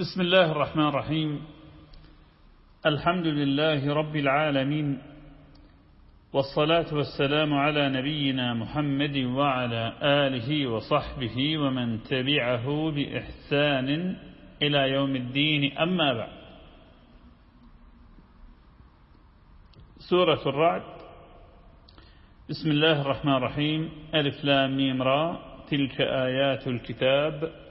بسم الله الرحمن الرحيم. الحمد لله رب العالمين والصلاة والسلام على نبينا محمد وعلى آله وصحبه ومن تبعه بإحسان إلى يوم الدين. أما بعد سورة الرعد. بسم الله الرحمن الرحيم. ألف لام ميم را تلك آيات الكتاب.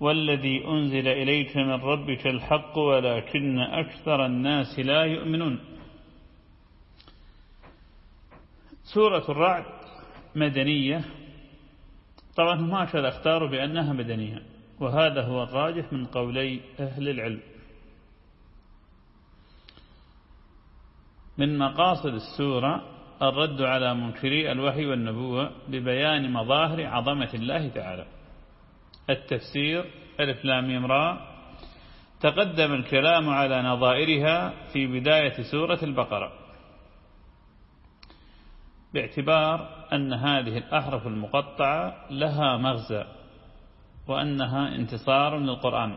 والذي أنزل إليك من ربك الحق ولكن أكثر الناس لا يؤمنون. سورة الرعد مدنية. طبعا هكذا اختاروا بأنها مدنية وهذا هو الراجح من قولي أهل العلم. من مقاصد السورة الرد على منكري الوحي والنبوة ببيان مظاهر عظمة الله تعالى. التفسير ألف لام را تقدم الكلام على نظائرها في بداية سورة البقرة. باعتبار أن هذه الأحرف المقطعة لها مغزى وأنها انتصار للقرآن.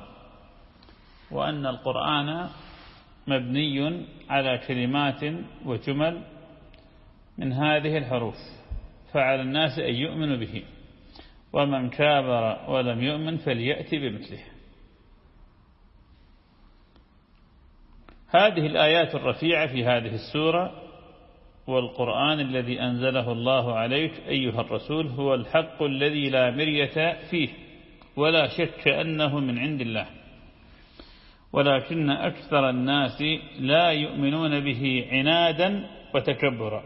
وأن القرآن مبني على كلمات وجمل من هذه الحروف فعلى الناس أن يؤمنوا به. ومن كابر ولم يؤمن فليأتي بمثله. هذه الآيات الرفيعة في هذه السورة والقرآن الذي أنزله الله عليك أيها الرسول هو الحق الذي لا مرية فيه ولا شك أنه من عند الله. ولكن أكثر الناس لا يؤمنون به عنادا وتكبرا.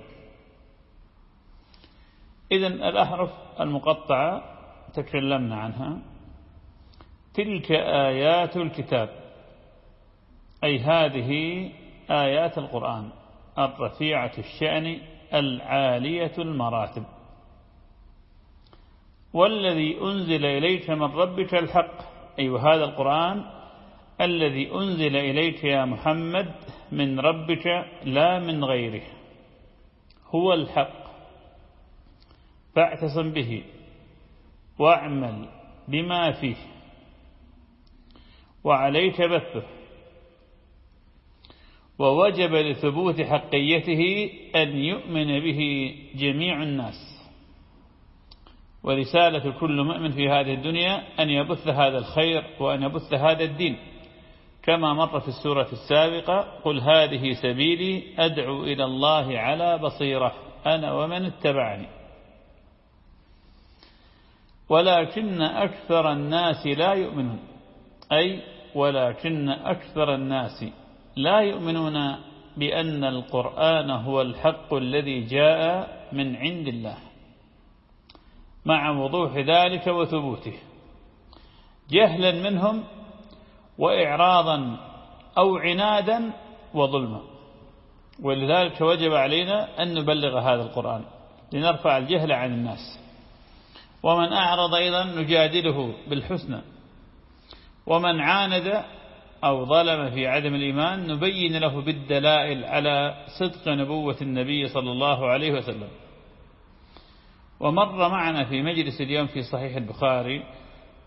إذن الأحرف المقطعة تكلمنا عنها. تلك آيات الكتاب أي هذه آيات القرآن الرفيعة الشأن العالية المراتب. والذي أنزل إليك من ربك الحق أي وهذا القرآن الذي أنزل إليك يا محمد من ربك لا من غيره هو الحق. فاعتصم به. واعمل بما فيه. وعليك بثه. ووجب لثبوت حقيته أن يؤمن به جميع الناس. ورسالة كل مؤمن في هذه الدنيا أن يبث هذا الخير وأن يبث هذا الدين. كما مر في السورة السابقة قل هذه سبيلي أدعو إلى الله على بصيرة أنا ومن اتبعني. ولكن أكثر الناس لا يؤمنون. أي ولكن أكثر الناس لا يؤمنون بأن القرآن هو الحق الذي جاء من عند الله. مع وضوح ذلك وثبوته. جهلا منهم وإعراضا أو عنادا وظلما. ولذلك وجب علينا أن نبلغ هذا القرآن لنرفع الجهل عن الناس. ومن أعرض أيضا نجادله بالحسنى. ومن عاند أو ظلم في عدم الإيمان نبين له بالدلائل على صدق نبوة النبي صلى الله عليه وسلم. ومر معنا في مجلس اليوم في صحيح البخاري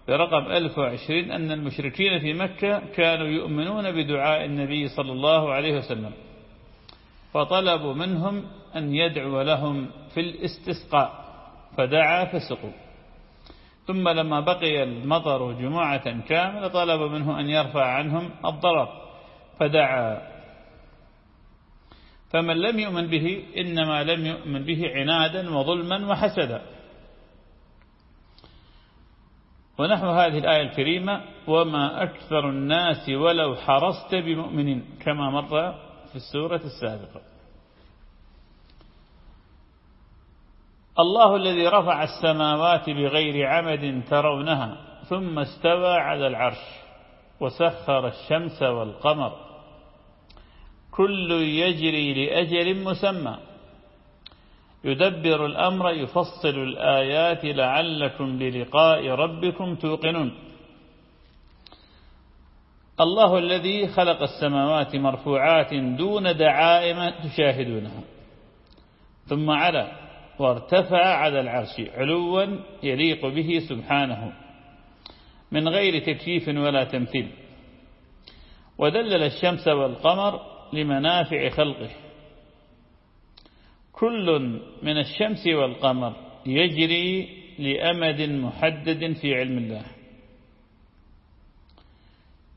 برقم 1020 أن المشركين في مكة كانوا يؤمنون بدعاء النبي صلى الله عليه وسلم فطلبوا منهم أن يدعو لهم في الاستسقاء. فدعا فسقوا. ثم لما بقي المطر جمعة كاملة طلب منه أن يرفع عنهم الضرر فدعا. فمن لم يؤمن به إنما لم يؤمن به عنادا وظلما وحسدا. ونحو هذه الآية الكريمة وما أكثر الناس ولو حرصت بمؤمنين كما مر في السورة السابقة. الله الذي رفع السماوات بغير عمد ترونها ثم استوى على العرش وسخر الشمس والقمر. كل يجري لأجل مسمى. يدبر الأمر يفصل الآيات لعلكم بلقاء ربكم توقنون. الله الذي خلق السماوات مرفوعات دون دعائم تشاهدونها. ثم على وارتفع على العرش علوا يليق به سبحانه من غير تكييف ولا تمثيل. ودلل الشمس والقمر لمنافع خلقه. كل من الشمس والقمر يجري لأمد محدد في علم الله.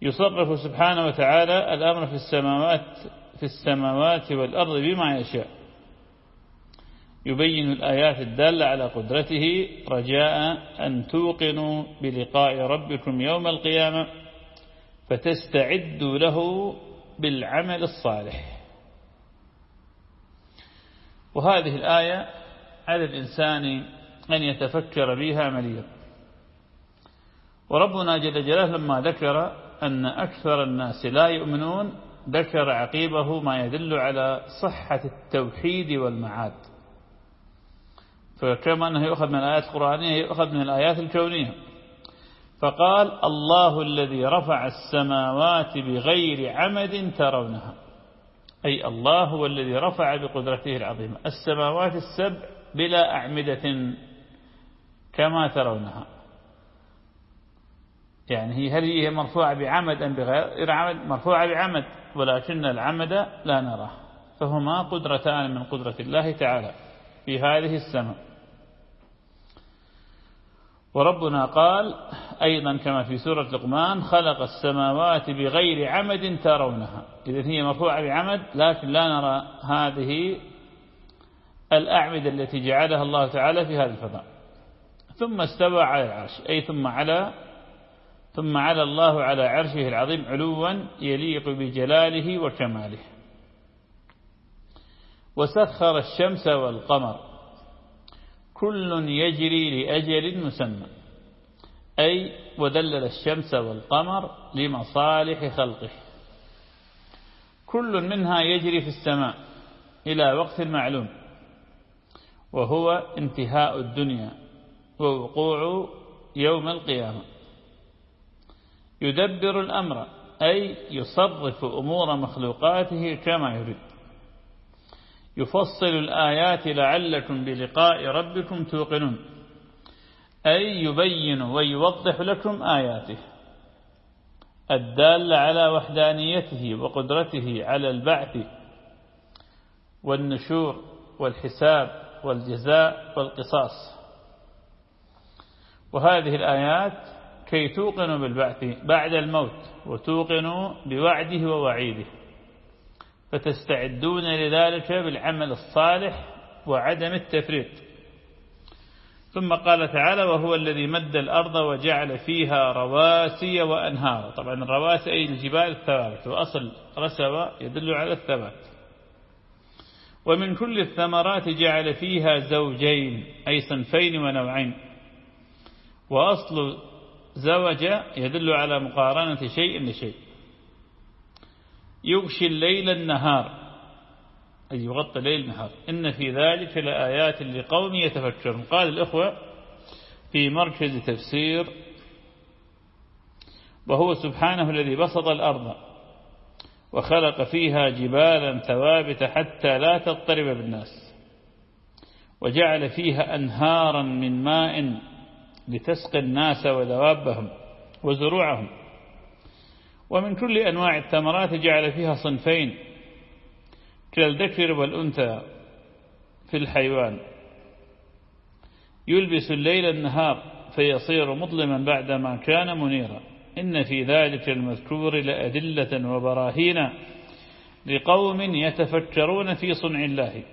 يصرف سبحانه وتعالى الأمر في السماوات في السماوات والأرض بما يشاء. يبين الآيات الدالة على قدرته رجاء أن توقنوا بلقاء ربكم يوم القيامة فتستعدوا له بالعمل الصالح. وهذه الآية على الإنسان أن يتفكر بها مليا وربنا جل جلاله لما ذكر أن أكثر الناس لا يؤمنون ذكر عقيبه ما يدل على صحة التوحيد والمعاد. فكما أنه يؤخذ من الآيات القرآنية يؤخذ من الآيات الكونية. فقال الله الذي رفع السماوات بغير عمد ترونها. أي الله هو الذي رفع بقدرته العظيمة. السماوات السبع بلا أعمدة كما ترونها. يعني هي هل هي مرفوعة بعمد أم بغير عمد؟ مرفوعة بعمد ولكن العمد لا نراه. فهما قدرتان من قدرة الله تعالى. في هذه السماء وربنا قال أيضا كما في سورة لقمان خلق السماوات بغير عمد ترونها. إذا هي مرفوعة بعمد لكن لا نرى هذه الأعمدة التي جعلها الله تعالى في هذا الفضاء. ثم استوى على العرش أي ثم على ثم على الله على عرشه العظيم علوا يليق بجلاله وكماله. وسخر الشمس والقمر. كل يجري لأجل مسمى. أي ودلل الشمس والقمر لمصالح خلقه. كل منها يجري في السماء إلى وقت معلوم وهو انتهاء الدنيا ووقوع يوم القيامة. يدبر الأمر أي يصرف أمور مخلوقاته كما يريد. يفصل الآيات لعلكم بلقاء ربكم توقنون. أي يبين ويوضح لكم آياته. الدالة على وحدانيته وقدرته على البعث والنشور والحساب والجزاء والقصاص. وهذه الآيات كي توقنوا بالبعث بعد الموت وتوقنوا بوعده ووعيده. فتستعدون لذلك بالعمل الصالح وعدم التفريط. ثم قال تعالى وهو الذي مد الأرض وجعل فيها رواسي وأنهار. طبعا الرواسي أي الجبال الثوابت وأصل رسوة يدل على الثبات. ومن كل الثمرات جعل فيها زوجين أي صنفين ونوعين. وأصل زوج يدل على مقارنة شيء لشيء. يغشي الليل النهار أي يغطي الليل النهار. إن في ذلك لآيات لقوم يتفكرون. قال الإخوة في مركز تفسير وهو سبحانه الذي بسط الأرض وخلق فيها جبالا ثوابت حتى لا تضطرب بالناس وجعل فيها أنهارا من ماء لتسقي الناس ودوابهم وزروعهم. ومن كل أنواع الثمرات جعل فيها صنفين كالذكر والأنثى في الحيوان. يلبس الليل النهار فيصير مظلما بعدما كان منيرا. إن في ذلك المذكور لأدلة وبراهين لقوم يتفكرون في صنع الله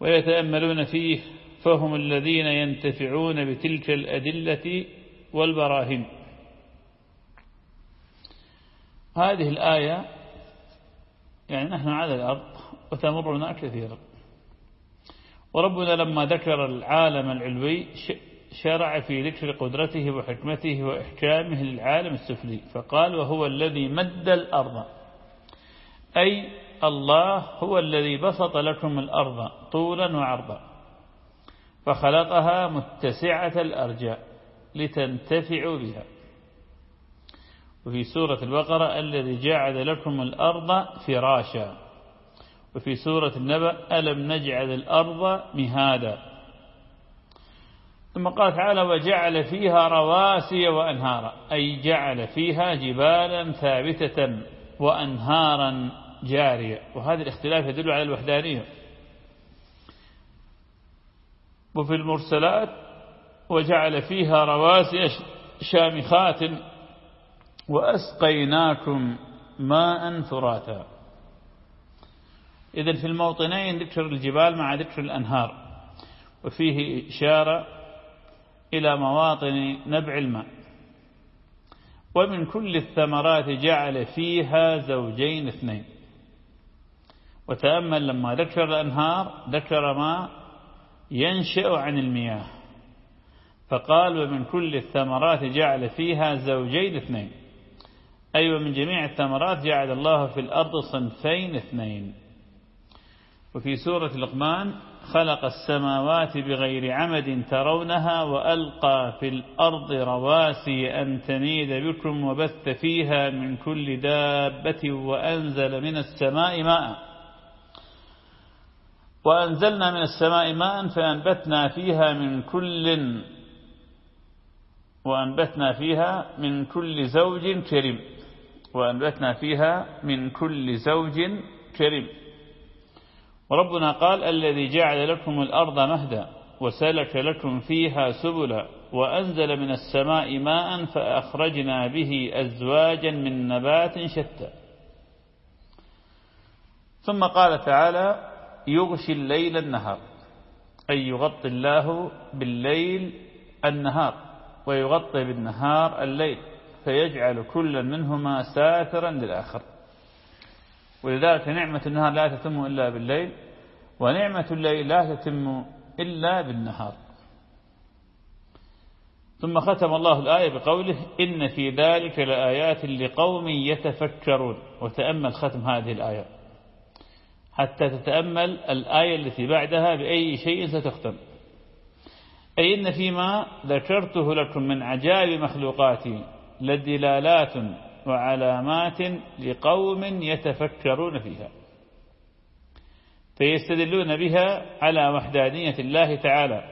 ويتأملون فيه فهم الذين ينتفعون بتلك الأدلة والبراهين. هذه الآية يعني نحن على الأرض وتمرنا كثيرا. وربنا لما ذكر العالم العلوي شرع في ذكر قدرته وحكمته وإحكامه للعالم السفلي فقال وهو الذي مد الأرض. أي الله هو الذي بسط لكم الأرض طولا وعرضا فخلقها متسعة الأرجاء لتنتفعوا بها. وفي سورة البقرة الذي جعل لكم الأرض فراشا. وفي سورة النبأ ألم نجعل الأرض مهادا. ثم قال تعالى وجعل فيها رواسي وأنهارا أي جعل فيها جبالا ثابتة وأنهارا جارية. وهذا الاختلاف يدل على الوحدانية. وفي المرسلات وجعل فيها رواسي شامخات وأسقيناكم ماء ثراتا إذن في الموطنين ذكر الجبال مع ذكر الأنهار وفيه إشارة إلى مواطن نبع الماء. ومن كل الثمرات جعل فيها زوجين اثنين. وتأمل لما ذكر الأنهار ذكر ما ينشأ عن المياه. فقال ومن كل الثمرات جعل فيها زوجين اثنين. أي أيوة ومن جميع الثمرات جعل الله في الأرض صنفين اثنين. وفي سورة لقمان خلق السماوات بغير عمد ترونها وألقى في الأرض رواسي أن تميد بكم وبث فيها من كل دابة وأنزل من السماء ماء. وأنزلنا من السماء ماء فأنبتنا فيها من كل وأنبتنا فيها من كل زوج كريم. وأنبتنا فيها من كل زوج كريم. وربنا قال الذي جعل لكم الأرض مهدا وسلك لكم فيها سبلا وأنزل من السماء ماء فأخرجنا به أزواجا من نبات شتى. ثم قال تعالى يغشي الليل النهار أي يغطي الله بالليل النهار ويغطي بالنهار الليل. فيجعل كل منهما ساترا للآخر. ولذلك نعمة النهار لا تتم إلا بالليل ونعمة الليل لا تتم إلا بالنهار. ثم ختم الله الآية بقوله إن في ذلك لآيات لقوم يتفكرون. وتأمل ختم هذه الآية. حتى تتأمل الآية التي بعدها بأي شيء ستختم. أي إن فيما ذكرته لكم من عجائب مخلوقاتي. لدلالات وعلامات لقوم يتفكرون فيها. فيستدلون بها على وحدانية الله تعالى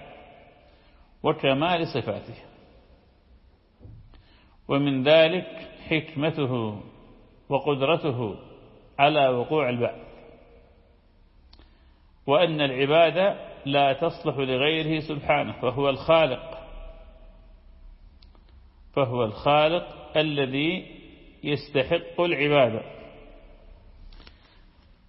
وكمال صفاته. ومن ذلك حكمته وقدرته على وقوع البعث. وأن العبادة لا تصلح لغيره سبحانه فهو الخالق. فهو الخالق الذي يستحق العبادة.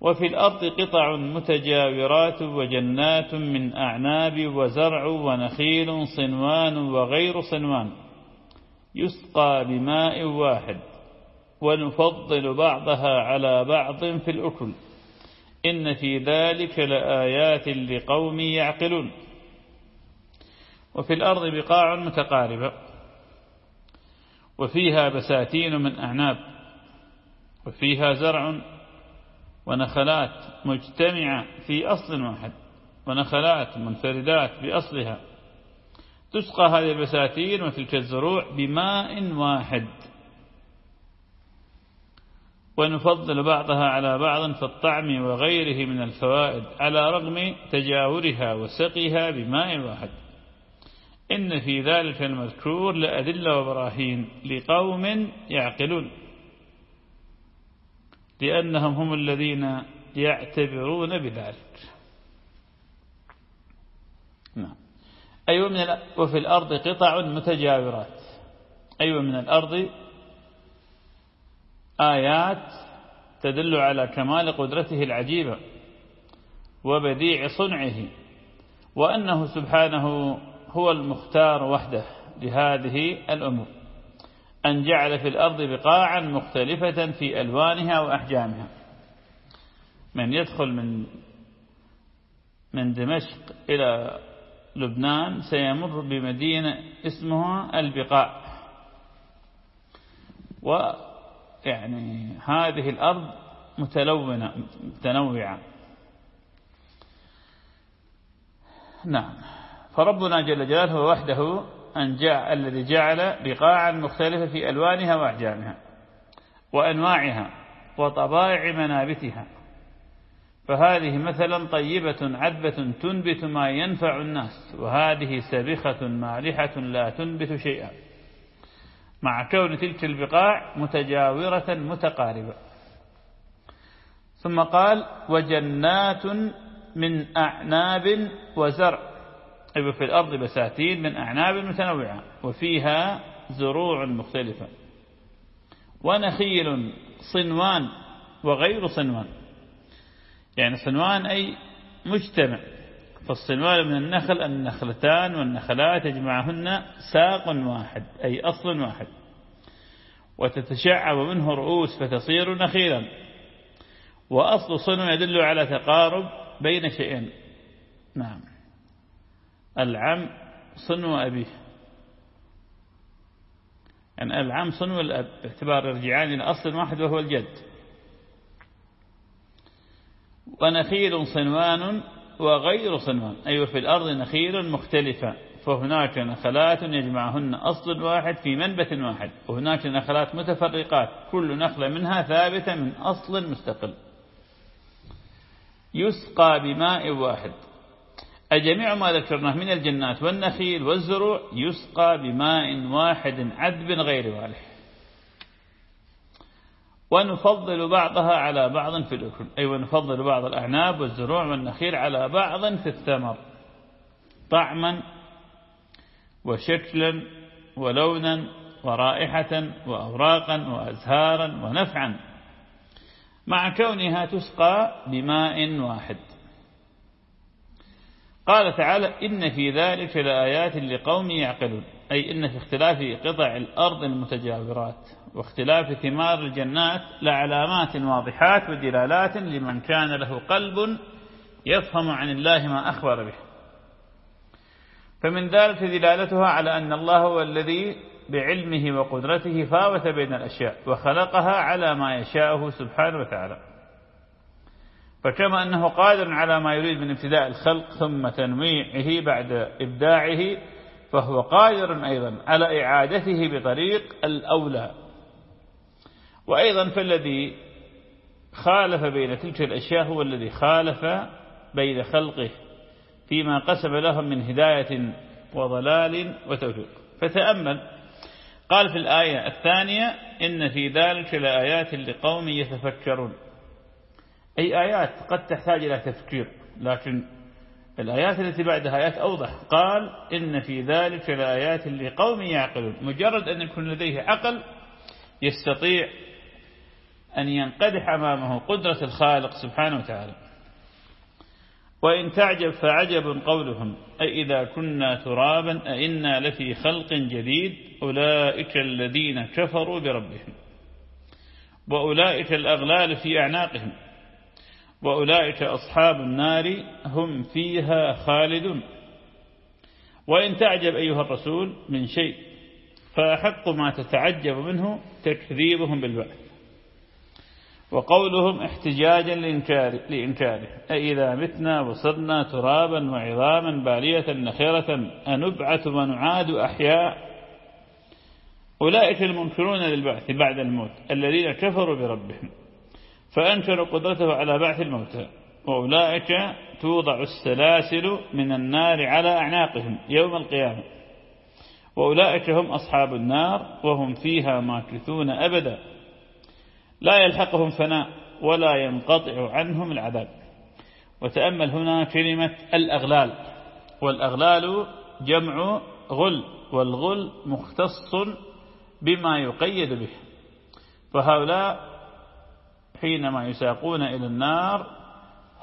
وفي الأرض قطع متجاورات وجنات من أعناب وزرع ونخيل صنوان وغير صنوان. يسقى بماء واحد. ونفضل بعضها على بعض في الأكل. إن في ذلك لآيات لقوم يعقلون. وفي الأرض بقاع متقاربة. وفيها بساتين من أعناب وفيها زرع ونخلات مجتمعة في أصل واحد ونخلات منفردات بأصلها. تسقى هذه البساتين وتلك الزروع بماء واحد. ونفضل بعضها على بعض في الطعم وغيره من الفوائد على رغم تجاورها وسقيها بماء واحد. إن في ذلك المذكور لأدلة وبراهين لقوم يعقلون. لأنهم هم الذين يعتبرون بذلك. نعم. أيوة من وفي الأرض قطع متجاورات. أيوة من الأرض آيات تدل على كمال قدرته العجيبة وبديع صنعه وأنه سبحانه هو المختار وحده لهذه الأمور أن جعل في الأرض بقاعا مختلفة في ألوانها وأحجامها. من يدخل من من دمشق إلى لبنان سيمر بمدينة اسمها البقاع. ويعني هذه الأرض متلونة متنوعة. نعم. فربنا جل جلاله وحده أن جاء الذي جعل بقاعا مختلفة في ألوانها وأحجامها وأنواعها وطبائع منابتها. فهذه مثلا طيبة عذبة تنبت ما ينفع الناس وهذه سبخة مالحة لا تنبت شيئا مع كون تلك البقاع متجاورة متقاربة. ثم قال وجنات من أعناب وزرع. أي في الأرض بساتين من أعناب متنوعة وفيها زروع مختلفة. ونخيل صنوان وغير صنوان. يعني صنوان أي مجتمع. فالصنوان من النخل النخلتان والنخلات يجمعهن ساق واحد أي أصل واحد. وتتشعب منه رؤوس فتصير نخيلا. وأصل صنو يدل على تقارب بين شيئين. نعم. العم صنو أبيه يعني العم صنو الأب باعتبار يرجعان إلى أصل واحد وهو الجد. ونخيل صنوان وغير صنوان. أي أيوة في الأرض نخيل مختلفة. فهناك نخلات يجمعهن أصل واحد في منبت واحد. وهناك نخلات متفرقات. كل نخلة منها ثابتة من أصل مستقل. يسقى بماء واحد. أجميع ما ذكرناه من الجنات والنخيل والزروع يسقى بماء واحد عذب غير والح ونفضل بعضها على بعض في الأكل. أي ونفضل بعض الأعناب والزروع والنخيل على بعض في الثمر. طعما وشكلا ولونا ورائحة وأوراقا وأزهارا ونفعا. مع كونها تسقى بماء واحد. قال تعالى إن في ذلك لآيات لقوم يعقلون. أي إن في اختلاف قطع الأرض المتجاورات واختلاف ثمار الجنات لعلامات واضحات ودلالات لمن كان له قلب يفهم عن الله ما أخبر به. فمن ذلك دلالتها على أن الله هو الذي بعلمه وقدرته فاوت بين الأشياء وخلقها على ما يشاءه سبحانه وتعالى. فكما أنه قادر على ما يريد من ابتداء الخلق ثم تنويعه بعد إبداعه فهو قادر أيضا على إعادته بطريق الأولى. وأيضا فالذي خالف بين تلك الأشياء هو الذي خالف بين خلقه فيما قسم لهم من هداية وضلال وتوفيق. فتأمل قال في الآية الثانية إن في ذلك لآيات لقوم يتفكرون. أي آيات قد تحتاج إلى تفكير لكن الآيات التي بعدها آيات أوضح. قال إن في ذلك لآيات لقوم يعقلون. مجرد أن يكون لديه عقل يستطيع أن ينقدح أمامه قدرة الخالق سبحانه وتعالى. وإن تعجب فعجب قولهم. أي إذا كنا ترابا أئنا لفي خلق جديد. أولئك الذين كفروا بربهم. وأولئك الأغلال في أعناقهم. وأولئك أصحاب النار هم فيها خالدون. وإن تعجب أيها الرسول من شيء فأحق ما تتعجب منه تكذيبهم بالبعث. وقولهم احتجاجا لإنكار لإنكاره. أئذا متنا وصرنا ترابا وعظاما بالية نخرة أنبعث ونعاد أحياء. أولئك المنكرون للبعث بعد الموت الذين كفروا بربهم. فأنكروا قدرته على بعث الموتى وأولئك توضع السلاسل من النار على أعناقهم يوم القيامة. وأولئك هم أصحاب النار وهم فيها ماكثون أبدا. لا يلحقهم فناء ولا ينقطع عنهم العذاب. وتأمل هنا كلمة الأغلال. والأغلال جمع غل والغل مختص بما يقيد به. فهؤلاء حينما يساقون إلى النار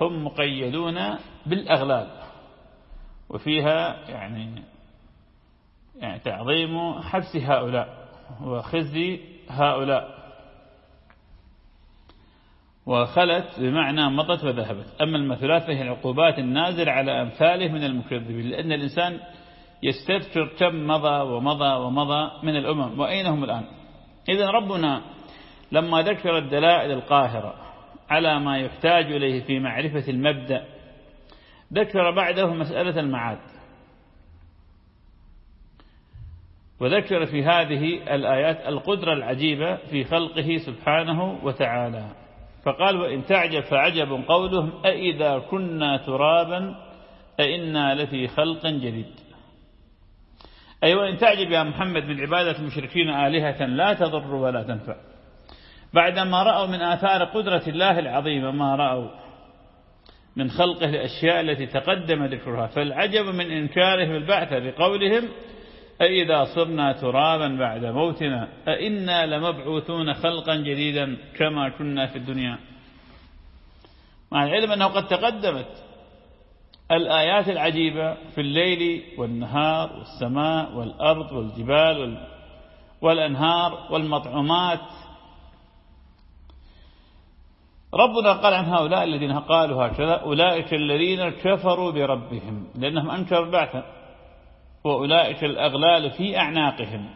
هم مقيدون بالأغلال وفيها يعني يعني تعظيم حبس هؤلاء وخزي هؤلاء. وخلت بمعنى مضت وذهبت. أما المثلات فهي العقوبات النازل على أمثاله من المكذبين لأن الإنسان يستذكر كم مضى ومضى ومضى من الأمم وأين هم الآن؟ إذا ربنا لما ذكر الدلائل القاهرة على ما يحتاج إليه في معرفة المبدأ ذكر بعده مسألة المعاد. وذكر في هذه الآيات القدرة العجيبة في خلقه سبحانه وتعالى. فقال وإن تعجب فعجب قولهم أئذا كنا ترابا أئنا لفي خلق جديد. أي أيوة وإن تعجب يا محمد من عبادة المشركين آلهة لا تضر ولا تنفع. بعدما رأوا من آثار قدرة الله العظيمة ما رأوا من خلقه الأشياء التي تقدم ذكرها فالعجب من إنكارهم البعث بقولهم أئذا صرنا ترابا بعد موتنا أئنا لمبعوثون خلقا جديدا كما كنا في الدنيا. مع العلم أنه قد تقدمت الآيات العجيبة في الليل والنهار والسماء والأرض والجبال والأنهار والمطعومات ربنا قال عن هؤلاء الذين قالوا هكذا أولئك الذين كفروا بربهم لأنهم أنكروا البعث وأولئك الأغلال في أعناقهم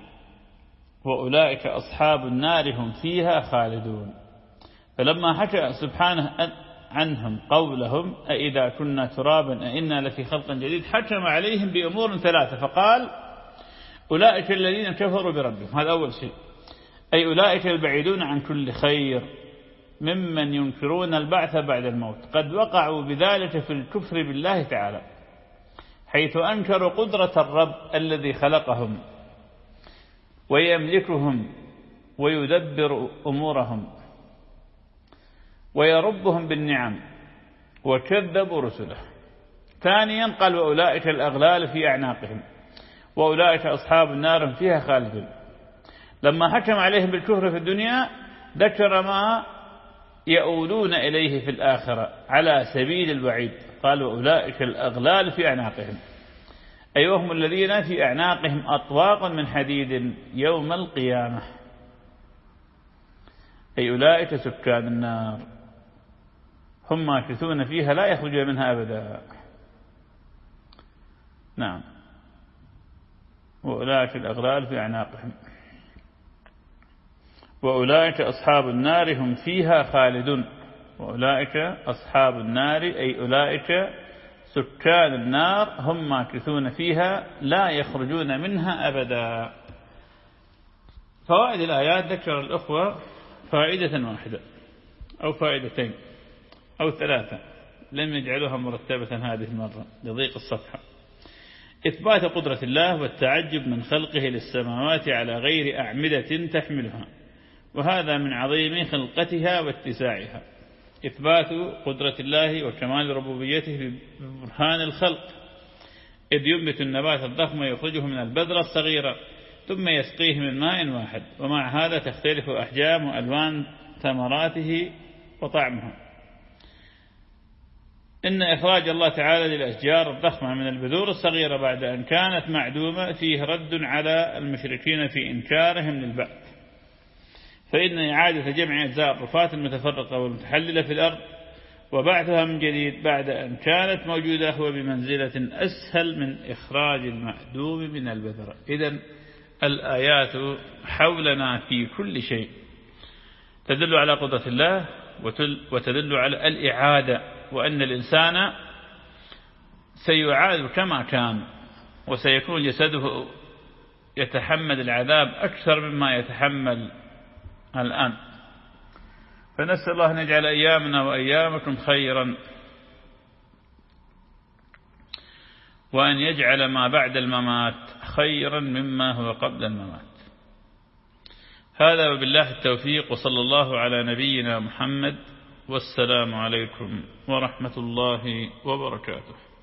وأولئك أصحاب النار هم فيها خالدون. فلما حكى سبحانه عنهم قولهم أئذا كنا ترابا أئنا لفي خلق جديد حكم عليهم بأمور ثلاثة فقال أولئك الذين كفروا بربهم هذا أول شيء. أي أولئك البعيدون عن كل خير. ممن ينكرون البعث بعد الموت. قد وقعوا بذلك في الكفر بالله تعالى حيث أنكروا قدرة الرب الذي خلقهم ويملكهم ويدبر أمورهم ويربهم بالنعم وكذبوا رسله. ثانيا قال وأولئك الأغلال في أعناقهم وأولئك أصحاب النار فيها خالدون. لما حكم عليهم بالكفر في الدنيا ذكر ما يؤولون إليه في الآخرة على سبيل الوعيد. قالوا أولئك الأغلال في أعناقهم. أي وهم الذين في أعناقهم أطواق من حديد يوم القيامة. أي أولئك سكان النار. هم ماكثون فيها لا يخرجون منها أبدا. نعم. وأولئك الأغلال في أعناقهم. وأولئك أصحاب النار هم فيها خالدون. وأولئك أصحاب النار أي أولئك سكان النار هم ماكثون فيها لا يخرجون منها أبدا. فوائد الآيات ذكر الأخوة فائدة واحدة أو فائدتين أو ثلاثة. لم يجعلوها مرتبة هذه المرة. لضيق الصفحة. إثبات قدرة الله والتعجب من خلقه للسماوات على غير أعمدة تحملها. وهذا من عظيم خلقتها واتساعها. إثبات قدرة الله وكمال ربوبيته ببرهان الخلق. إذ ينبت النبات الضخم ويخرجه من البذرة الصغيرة ثم يسقيه من ماء واحد. ومع هذا تختلف أحجام وألوان ثمراته وطعمها. إن إخراج الله تعالى للأشجار الضخمة من البذور الصغيرة بعد أن كانت معدومة فيه رد على المشركين في إنكارهم للبعث. فإن إعادة جمع أجزاء الرفات المتفرقة والمتحللة في الأرض وبعثها من جديد بعد أن كانت موجودة هو بمنزلة أسهل من إخراج المعدوم من البذرة. إذا الآيات حولنا في كل شيء تدل على قدرة الله وتدل على الإعادة وأن الإنسان سيعاد كما كان وسيكون جسده يتحمل العذاب أكثر مما يتحمل الآن. فنسأل الله أن يجعل أيامنا وأيامكم خيرا وأن يجعل ما بعد الممات خيرا مما هو قبل الممات. هذا وبالله التوفيق وصلى الله على نبينا محمد والسلام عليكم ورحمة الله وبركاته.